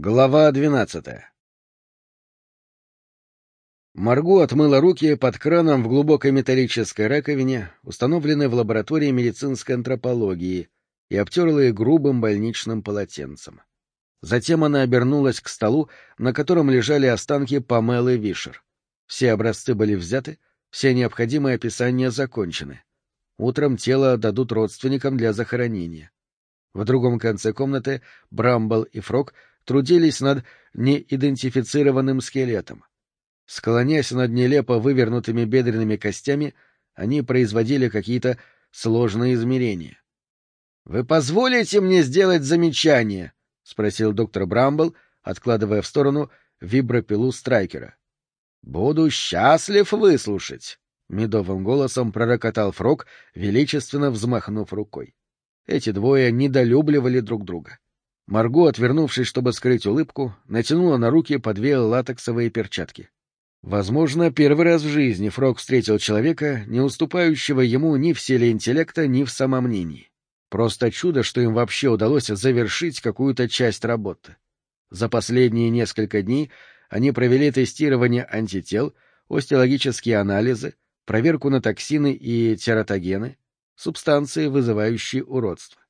Глава двенадцатая Марго отмыла руки под краном в глубокой металлической раковине, установленной в лаборатории медицинской антропологии, и обтерла их грубым больничным полотенцем. Затем она обернулась к столу, на котором лежали останки Памелы Вишер. Все образцы были взяты, все необходимые описания закончены. Утром тело дадут родственникам для захоронения. В другом конце комнаты Брамбл и Фрог трудились над неидентифицированным скелетом. Склонясь над нелепо вывернутыми бедренными костями, они производили какие-то сложные измерения. — Вы позволите мне сделать замечание? — спросил доктор Брамбл, откладывая в сторону вибропилу страйкера. — Буду счастлив выслушать, — медовым голосом пророкотал Фрог, величественно взмахнув рукой. Эти двое недолюбливали друг друга. Марго, отвернувшись, чтобы скрыть улыбку, натянула на руки по две латексовые перчатки. Возможно, первый раз в жизни Фрог встретил человека, не уступающего ему ни в силе интеллекта, ни в самомнении. Просто чудо, что им вообще удалось завершить какую-то часть работы. За последние несколько дней они провели тестирование антител, остеологические анализы, проверку на токсины и тератогены, субстанции, вызывающие уродство.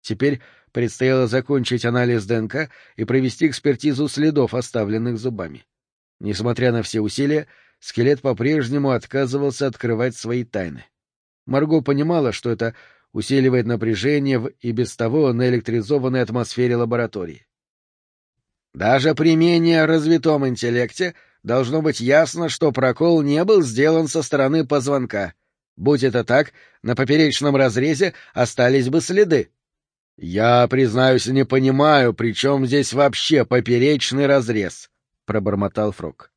Теперь предстояло закончить анализ ДНК и провести экспертизу следов, оставленных зубами. Несмотря на все усилия, скелет по-прежнему отказывался открывать свои тайны. Марго понимала, что это усиливает напряжение в и без того наэлектризованной атмосфере лаборатории. Даже при менее развитом интеллекте должно быть ясно, что прокол не был сделан со стороны позвонка. Будь это так, на поперечном разрезе остались бы следы. — Я, признаюсь, не понимаю, при чем здесь вообще поперечный разрез, — пробормотал Фрог.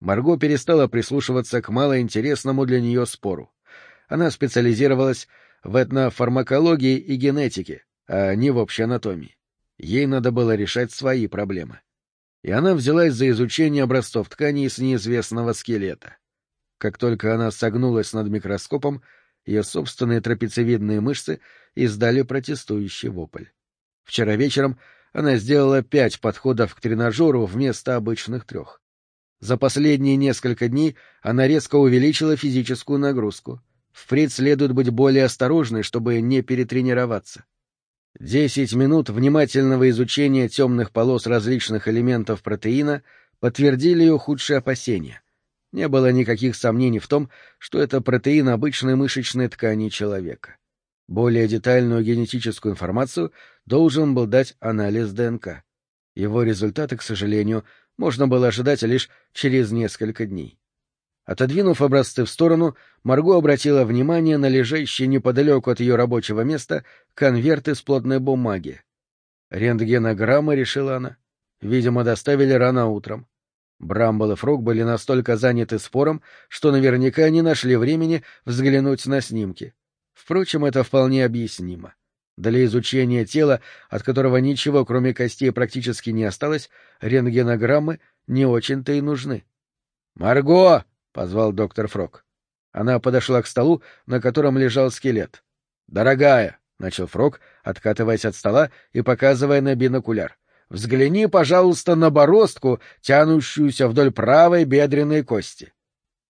Марго перестала прислушиваться к малоинтересному для нее спору. Она специализировалась в этнофармакологии и генетике, а не в общей анатомии. Ей надо было решать свои проблемы. И она взялась за изучение образцов тканей с неизвестного скелета. Как только она согнулась над микроскопом, ее собственные трапециевидные мышцы издали протестующий вопль. Вчера вечером она сделала пять подходов к тренажеру вместо обычных трех. За последние несколько дней она резко увеличила физическую нагрузку. Впредь следует быть более осторожной, чтобы не перетренироваться. Десять минут внимательного изучения темных полос различных элементов протеина подтвердили ее худшие опасения. Не было никаких сомнений в том, что это протеин обычной мышечной ткани человека. Более детальную генетическую информацию должен был дать анализ ДНК. Его результаты, к сожалению, можно было ожидать лишь через несколько дней. Отодвинув образцы в сторону, Марго обратила внимание на лежащие неподалеку от ее рабочего места конверты с плотной бумаги. Рентгенограмма, решила она. Видимо, доставили рано утром. Брамбл и Фрог были настолько заняты спором, что наверняка не нашли времени взглянуть на снимки. Впрочем, это вполне объяснимо. Для изучения тела, от которого ничего, кроме костей, практически не осталось, рентгенограммы не очень-то и нужны. «Марго!» — позвал доктор Фрог. Она подошла к столу, на котором лежал скелет. «Дорогая!» — начал Фрог, откатываясь от стола и показывая на бинокуляр. «Взгляни, пожалуйста, на бороздку, тянущуюся вдоль правой бедренной кости».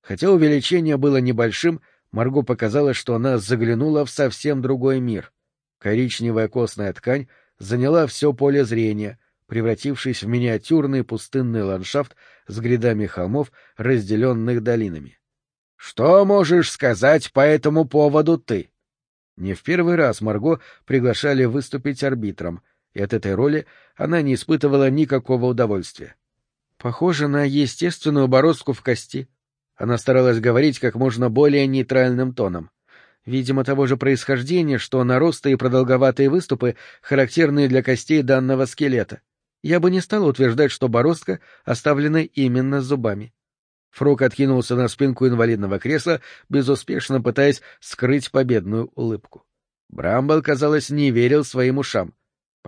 Хотя увеличение было небольшим, Марго показалось, что она заглянула в совсем другой мир. Коричневая костная ткань заняла все поле зрения, превратившись в миниатюрный пустынный ландшафт с грядами холмов, разделенных долинами. — Что можешь сказать по этому поводу ты? Не в первый раз Марго приглашали выступить арбитром, и от этой роли она не испытывала никакого удовольствия. — Похоже на естественную бороздку в кости, она старалась говорить как можно более нейтральным тоном. Видимо, того же происхождения, что наросты и продолговатые выступы, характерные для костей данного скелета. Я бы не стала утверждать, что бороздка оставлена именно зубами. Фрок откинулся на спинку инвалидного кресла, безуспешно пытаясь скрыть победную улыбку. Брамбл, казалось, не верил своим ушам. —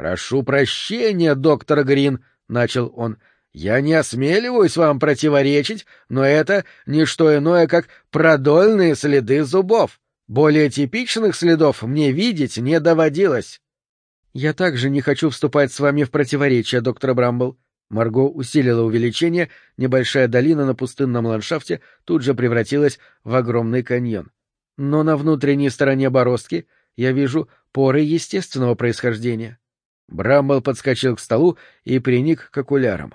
Прошу прощения, доктор Грин, — начал он. Я не осмеливаюсь вам противоречить, но это не что иное, как продольные следы зубов. Более типичных следов мне видеть не доводилось. — Я также не хочу вступать с вами в противоречие, доктор Брамбл, Марго усилила увеличение, небольшая долина на пустынном ландшафте тут же превратилась в огромный каньон. Но на внутренней стороне бороздки я вижу поры естественного происхождения. Брамбл подскочил к столу и приник к окулярам.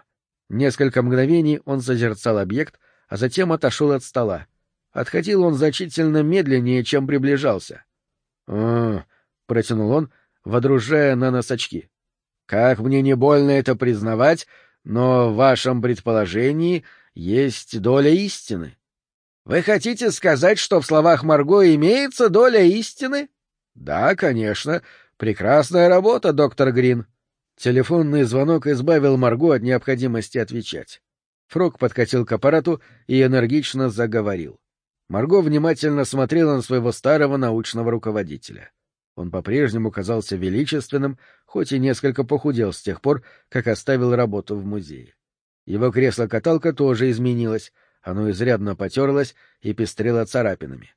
Несколько мгновений он созерцал объект, а затем отошел от стола. Отходил он значительно медленнее, чем приближался. «М-м-м», протянул он, водружая на нос очки. «Как мне не больно это признавать, но в вашем предположении есть доля истины». «Вы хотите сказать, что в словах Марго имеется доля истины?» «Да, конечно. Прекрасная работа, доктор Грин». Телефонный звонок избавил Марго от необходимости отвечать. Фрог подкатил к аппарату и энергично заговорил. Марго внимательно смотрела на своего старого научного руководителя. Он по-прежнему казался величественным, хоть и несколько похудел с тех пор, как оставил работу в музее. Его кресло-каталка тоже изменилось, оно изрядно потерлось и пестрело царапинами.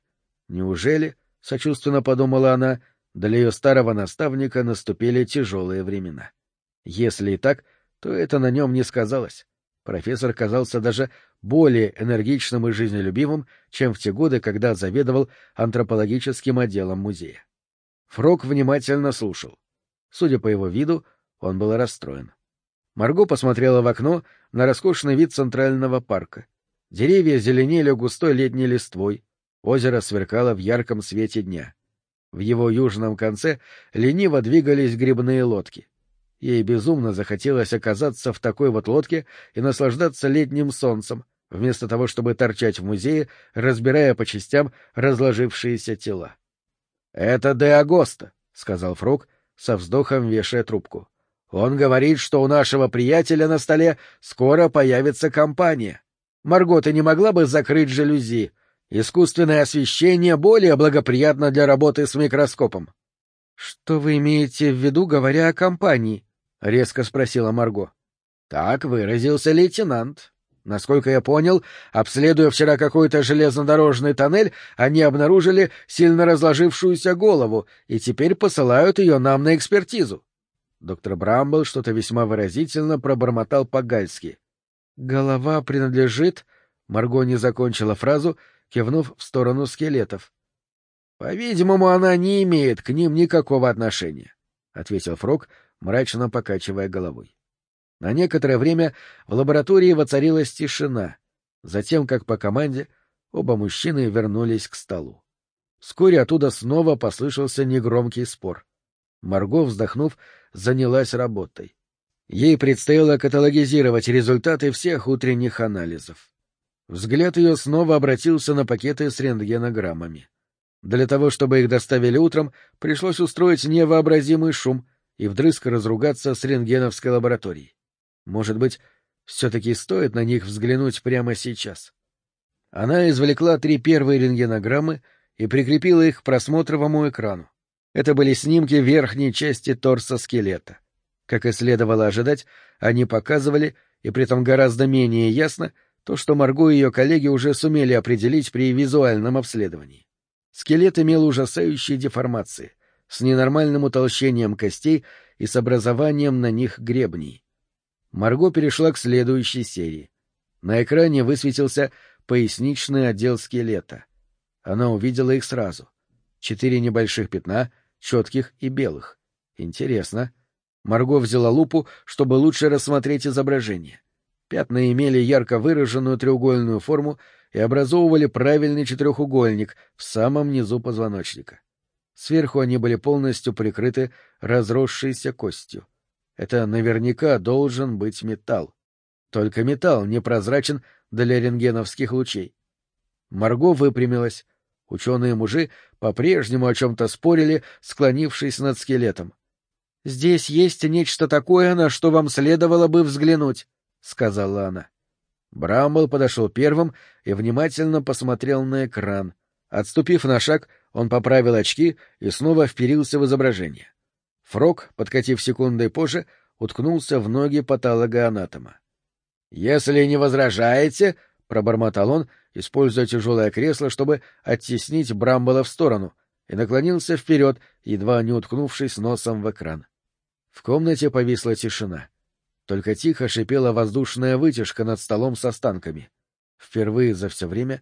Неужели, — сочувственно подумала она, — для ее старого наставника наступили тяжелые времена? Если и так, то это на нем не сказалось. Профессор казался даже более энергичным и жизнелюбивым, чем в те годы, когда заведовал антропологическим отделом музея. Фрог внимательно слушал. Судя по его виду, он был расстроен. Марго посмотрела в окно на роскошный вид центрального парка. Деревья зеленели густой летней листвой, озеро сверкало в ярком свете дня. В его южном конце лениво двигались грибные лодки. Ей безумно захотелось оказаться в такой вот лодке и наслаждаться летним солнцем, вместо того, чтобы торчать в музее, разбирая по частям разложившиеся тела. — Это де Агоста, — сказал Фрог, со вздохом вешая трубку. — Он говорит, что у нашего приятеля на столе скоро появится компания. Марго, ты не могла бы закрыть жалюзи? Искусственное освещение более благоприятно для работы с микроскопом. — Что вы имеете в виду, говоря о компании? — резко спросила Марго. — Так выразился лейтенант. Насколько я понял, обследуя вчера какой-то железнодорожный тоннель, они обнаружили сильно разложившуюся голову и теперь посылают ее нам на экспертизу. Доктор Брамбл что-то весьма выразительно пробормотал по-гальски. — Голова принадлежит... Марго не закончила фразу, кивнув в сторону скелетов. — По-видимому, она не имеет к ним никакого отношения, — ответил Фрог, мрачно покачивая головой. На некоторое время в лаборатории воцарилась тишина. Затем, как по команде, оба мужчины вернулись к столу. Вскоре оттуда снова послышался негромкий спор. Марго, вздохнув, занялась работой. Ей предстояло каталогизировать результаты всех утренних анализов. Взгляд ее снова обратился на пакеты с рентгенограммами. Для того, чтобы их доставили утром, пришлось устроить невообразимый шум — и вдрызг разругаться с рентгеновской лабораторией. Может быть, все-таки стоит на них взглянуть прямо сейчас. Она извлекла три первые рентгенограммы и прикрепила их к просмотровому экрану. Это были снимки верхней части торса скелета. Как и следовало ожидать, они показывали, и при этом гораздо менее ясно, то, что Марго и ее коллеги уже сумели определить при визуальном обследовании. Скелет имел ужасающие деформации с ненормальным утолщением костей и с образованием на них гребней. Марго перешла к следующей серии. На экране высветился поясничный отдел скелета. Она увидела их сразу. Четыре небольших пятна, четких и белых. Интересно. Марго взяла лупу, чтобы лучше рассмотреть изображение. Пятна имели ярко выраженную треугольную форму и образовывали правильный четырехугольник в самом низу позвоночника. Сверху они были полностью прикрыты разросшейся костью. Это наверняка должен быть металл. Только металл непрозрачен для рентгеновских лучей. Марго выпрямилась. Ученые-мужи по-прежнему о чем-то спорили, склонившись над скелетом. — Здесь есть нечто такое, на что вам следовало бы взглянуть, — сказала она. Брамбл подошел первым и внимательно посмотрел на экран. Отступив на шаг, он поправил очки и снова вперился в изображение. Фрог, подкатив секундой позже, уткнулся в ноги патологоанатома. — Если не возражаете, — пробормотал он, используя тяжелое кресло, чтобы оттеснить Брамбола в сторону, и наклонился вперед, едва не уткнувшись носом в экран. В комнате повисла тишина. Только тихо шипела воздушная вытяжка над столом с останками. Впервые за все время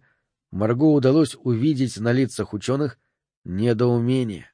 Марго удалось увидеть на лицах ученых недоумение.